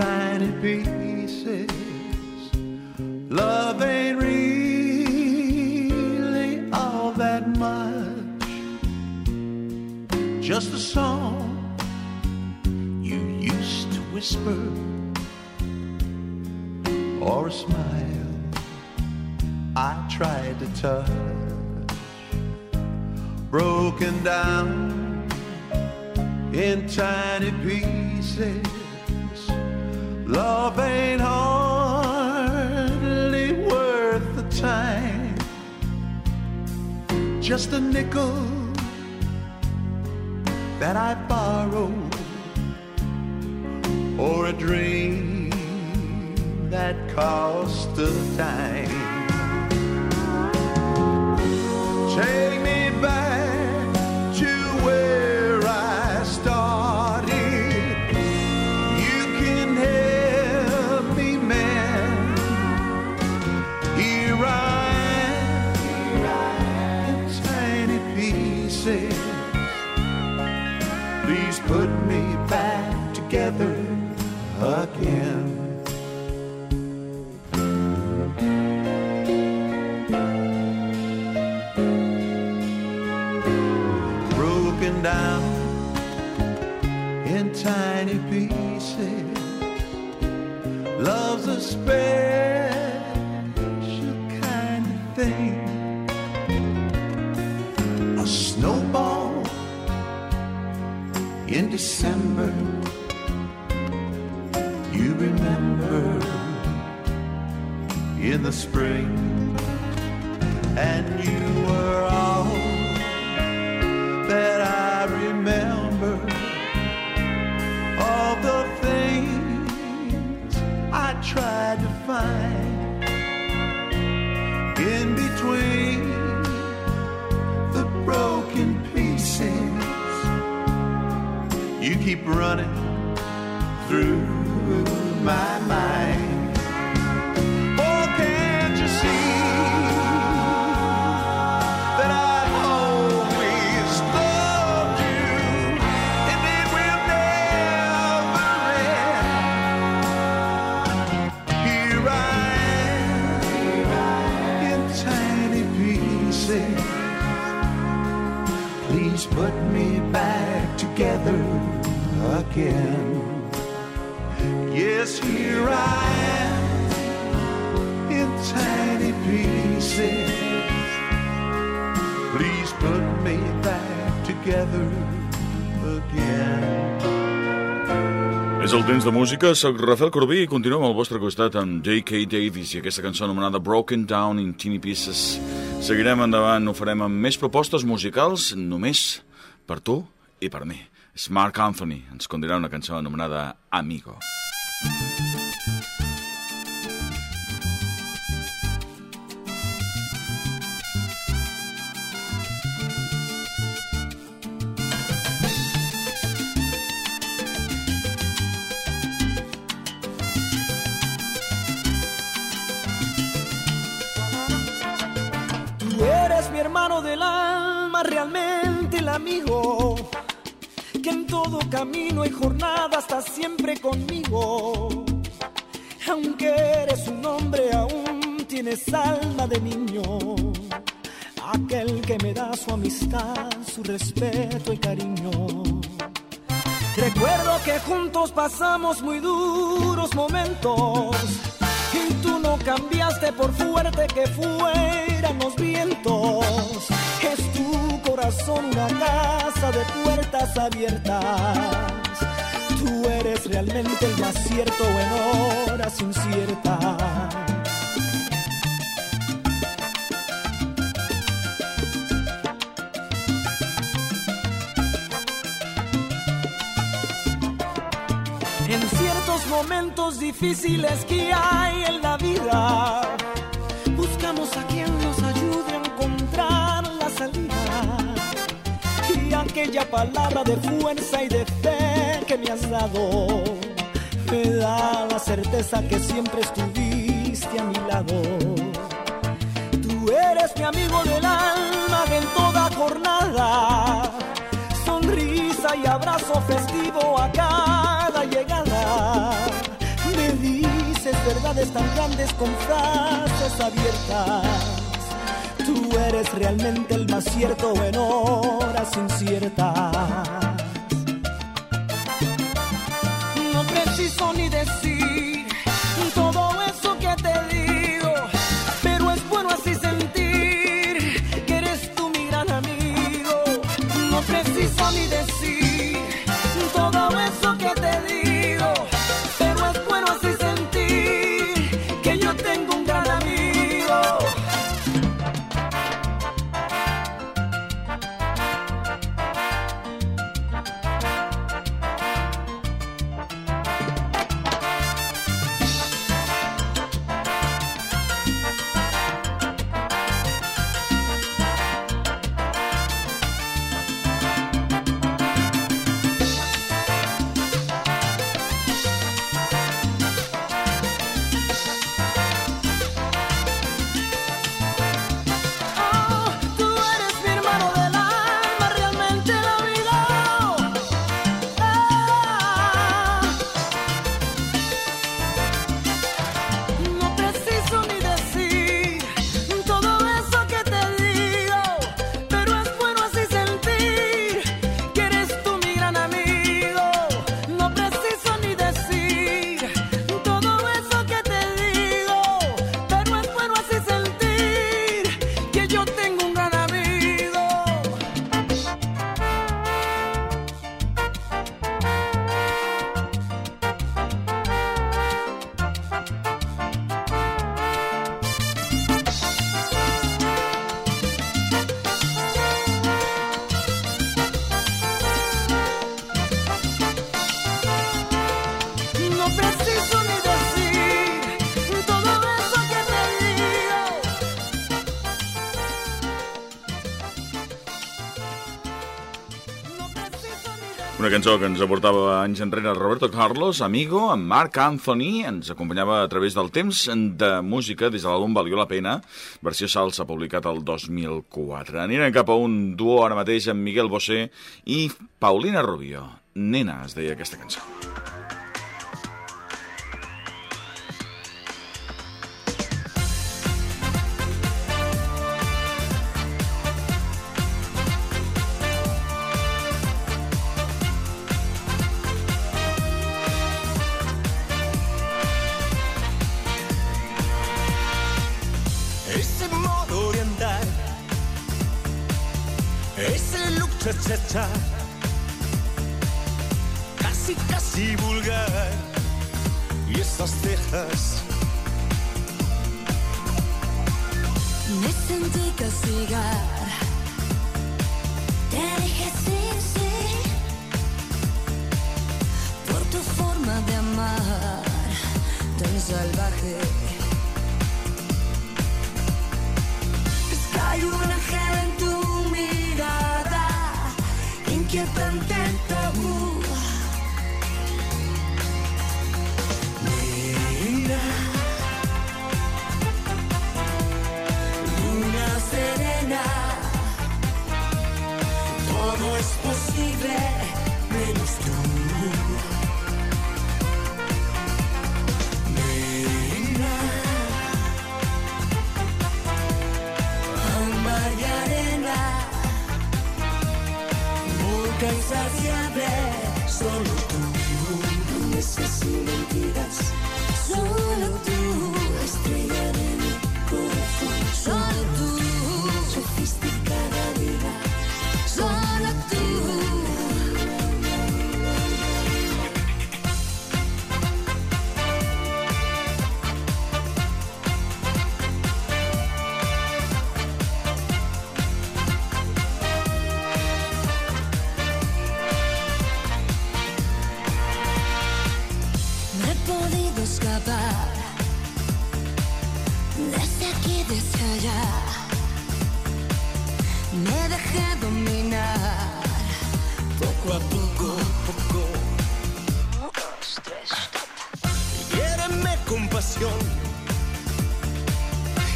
tiny pieces. Love ain't really all that much. Just a song you used to whisper or a smile I tried to touch. Broken down in tiny pieces. Love ain't hardly worth the time. Just a nickel that I borrowed or a dream that cost a dime. Take down in tiny pieces. Love's a special kind of thing. A snowball in December. You remember in the spring, and you were running through my mind. Oh, can't you see? that I always loved you, and it will never end. Here I am in tiny pieces. Please put me back together again. Yes, here I am in tiny pieces. Please put me back together again. És el temps de música, soc Rafael Corbí i continuem al vostre costat amb J.K. Davis i aquesta cançó anomenada Broken Down in Teeny Pieces. Seguirem endavant, ho farem amb més propostes musicals només per tu i per mi. És Mark Anthony, ens una cançó anomenada Amigo. Tú eres mi hermano del alma, realmente el amigo, todo camino y jornada estás siempre conmigo. Aunque eres un hombre, aún tienes alma de niño. Aquel que me da su amistad, su respeto y cariño. Recuerdo que juntos pasamos muy duros momentos y tú no cambiaste por fuerte que fueran los vientos. Corazón una casa de puertas abiertas. Tú eres realmente el más cierto en horas inciertas. En ciertos momentos difíciles que hay en la vida, aquella palabra de fuerza y de fe que me has dado, me da la certeza que siempre estuviste a mi lado. Tú eres mi amigo del alma en toda jornada sonrisa y abrazo festivo a cada llegada. respondes con frases abiertas. Tú eres realmente el más cierto en horas inciertas. Una cançó que ens aportava anys enrere Roberto Carlos, Amigo, amb Marc Anthony, ens acompanyava a través del temps de música des de l'àlbum Valió la pena, versió salsa publicat el 2004. Anirem cap a un duo ara mateix amb Miguel Bosé i Paulina Rubio. Nena, es deia aquesta cançó. Ese look cha cha cha, casi casi vulgar, y esas cejas. Me sentí castigar. Te dije sí, sí. Por tu forma de amar, tan salvaje. Es que hay un ángel them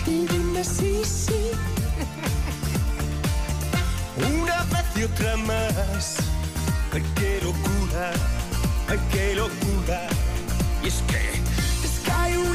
Y dime sí, sí. una vez y otra más. Ay, qué locura, ay, qué locura. Y es que Es que hay un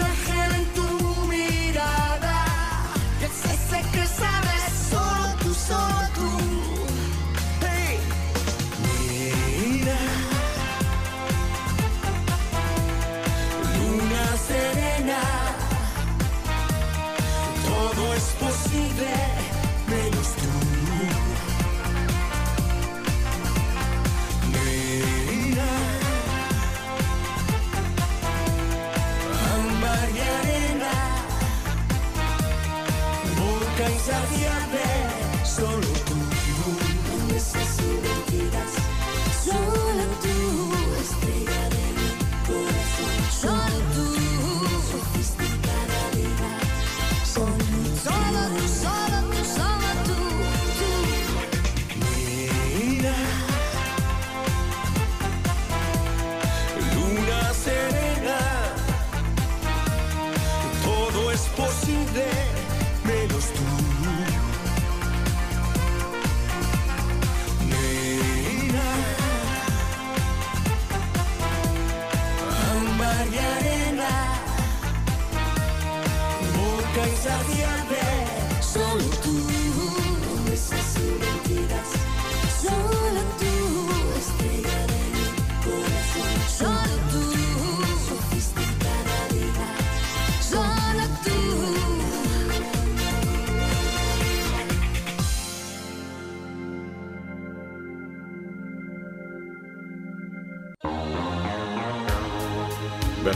cães a diabé, solo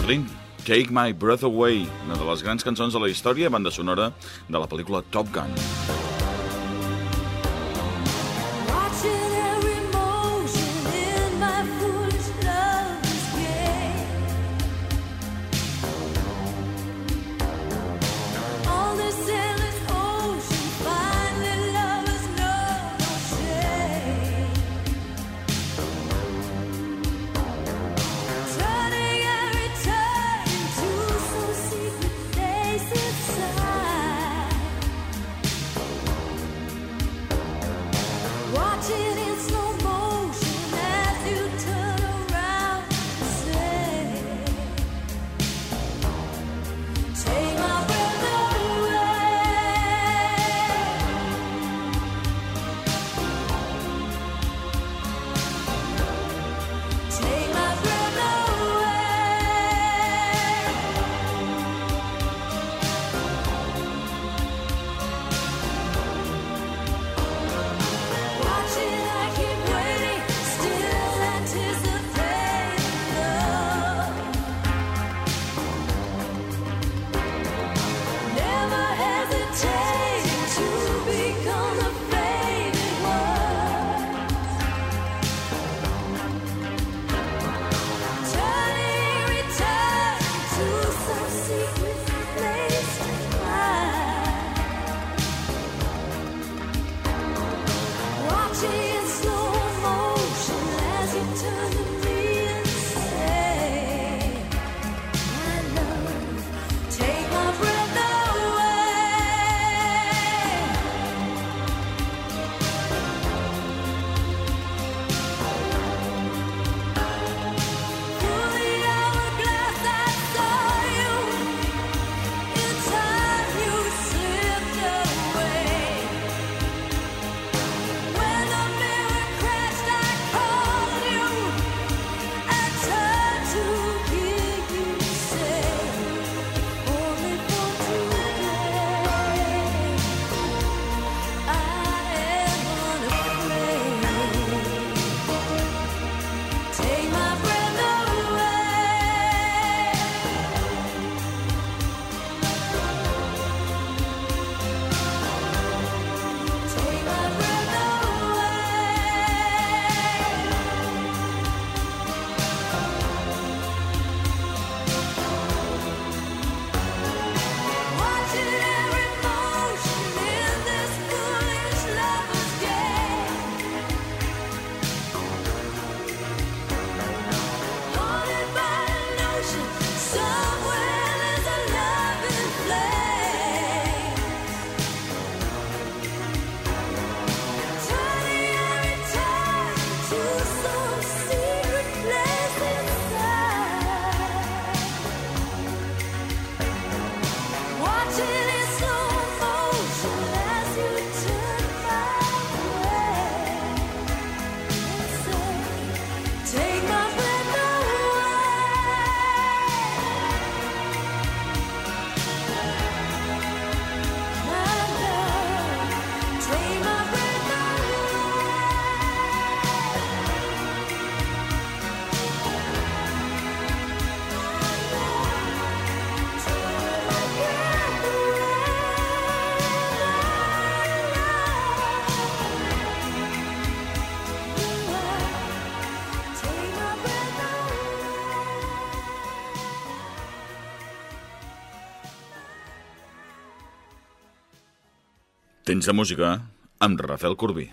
Berlín, Take My Breath Away, una de les grans cançons de la història, banda sonora de la pel·lícula Top Gun. Comença música amb Rafael Corbí.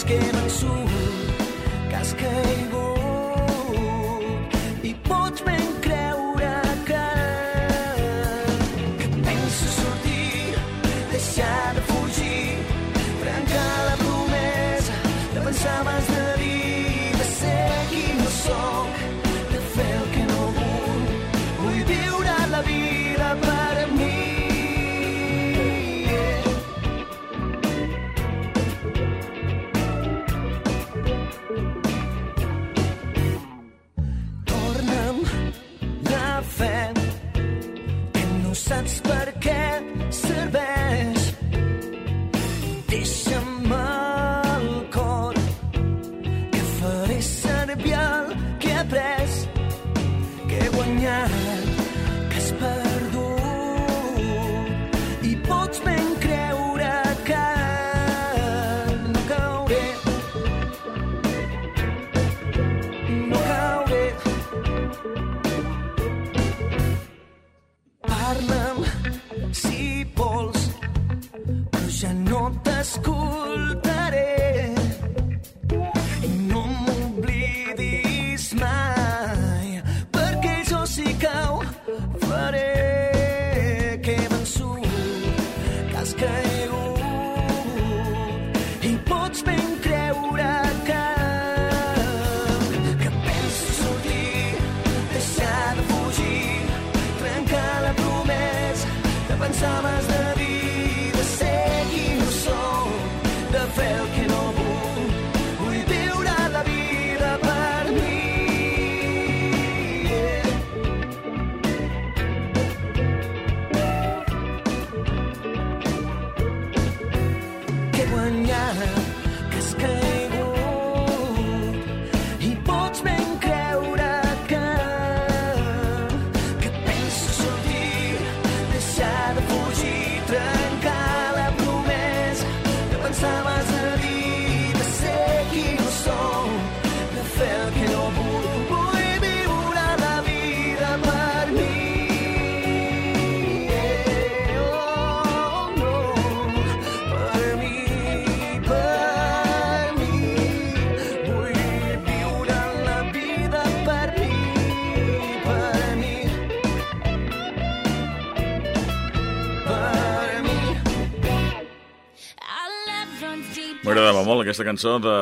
skin and soul. M'agradava molt aquesta cançó de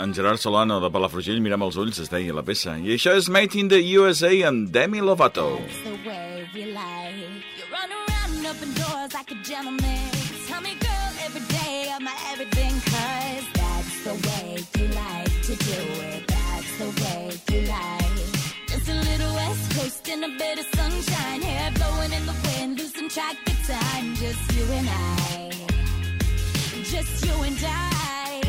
en Gerard Solano de Palafrugell, Mira'm els ulls, es deia la peça. I això és Made in the USA amb Demi Lovato. That's the way we like. You run around and open doors like a gentleman. Tell me girl every day of my everything cause that's the way you like to do it. That's the way you like. Just a little west coast and a bit of sunshine. Hair blowing in the wind, losing track of time. Just you and I. just you and I.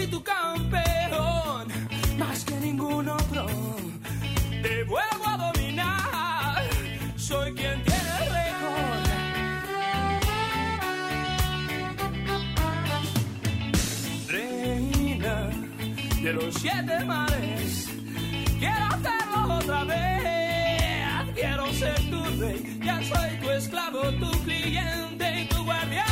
y tu campeón, más que ningún otro. Te vuelvo a dominar, soy quien tiene el récord. Reina de los siete mares, quiero hacerlo otra vez. Quiero ser tu rey, ya soy tu esclavo, tu cliente y tu guardián.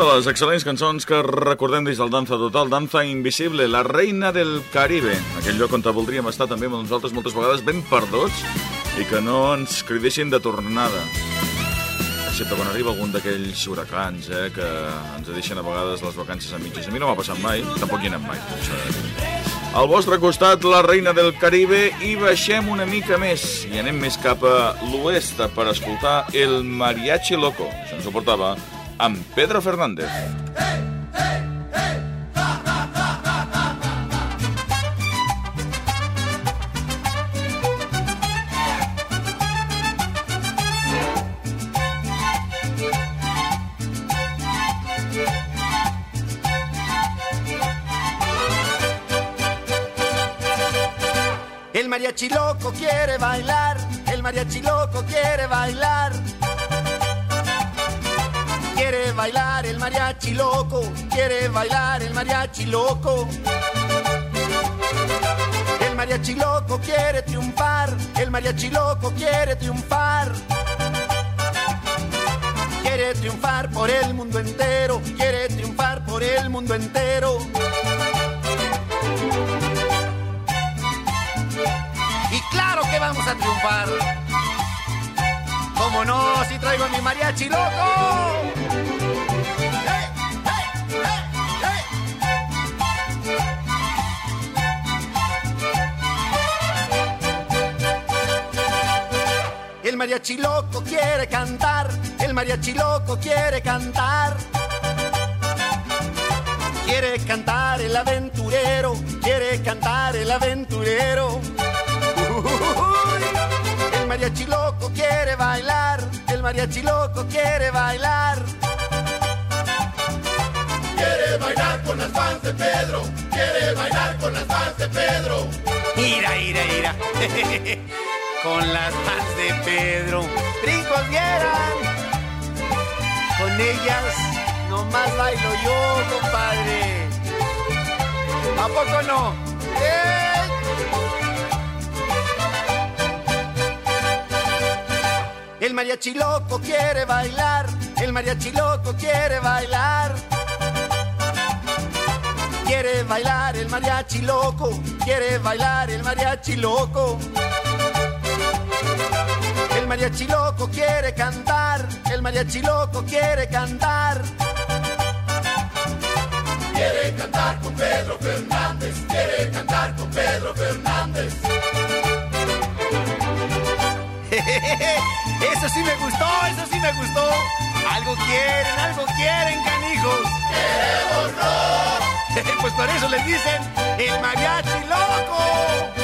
de les excel·lents cançons que recordem des del Danza Total, Danza Invisible, la reina del Caribe, aquell lloc on voldríem estar també amb nosaltres moltes vegades ben perduts i que no ens cridessin de tornada. Excepte quan arriba algun d'aquells huracans eh, que ens deixen a vegades les vacances a mitges. A mi no m'ha passat mai, tampoc hi anem mai. Al vostre costat, la reina del Caribe, i baixem una mica més. I anem més cap a l'oest per escoltar el Mariachi Loco. Això ens ho portava a Pedro Fernández. El mariachi loco quiere bailar, el mariachi loco quiere bailar. Bailar el mariachi loco, quiere bailar el mariachi loco. El mariachi loco quiere triunfar, el mariachi loco quiere triunfar. Quiere triunfar por el mundo entero, quiere triunfar por el mundo entero. Y claro que vamos a triunfar. ¿Cómo no? Si traigo a mi mariachi loco. Mariachi loco quiere cantar, el mariachi loco quiere cantar. Quiere cantar el aventurero, quiere cantar el aventurero. Uy, el mariachi loco quiere bailar, el mariachi loco quiere bailar. Quiere bailar con las fans de Pedro, quiere bailar con las fans de Pedro. Ira, ira, ira. Con las fans de Pedro. Brincos vieran. Con ellas nomás bailo yo, compadre. ¿A poco no? ¡Ey! El mariachi loco quiere bailar, el mariachi loco quiere bailar. Quiere bailar el mariachi loco, quiere bailar el mariachi loco. El mariachi loco quiere cantar, el mariachi loco quiere cantar. Quiere cantar con Pedro Fernández, quiere cantar con Pedro Fernández. Eso sí me gustó, eso sí me gustó. Algo quieren, algo quieren, canijos. ¡Queremos rock! pues por eso les dicen el mariachi loco.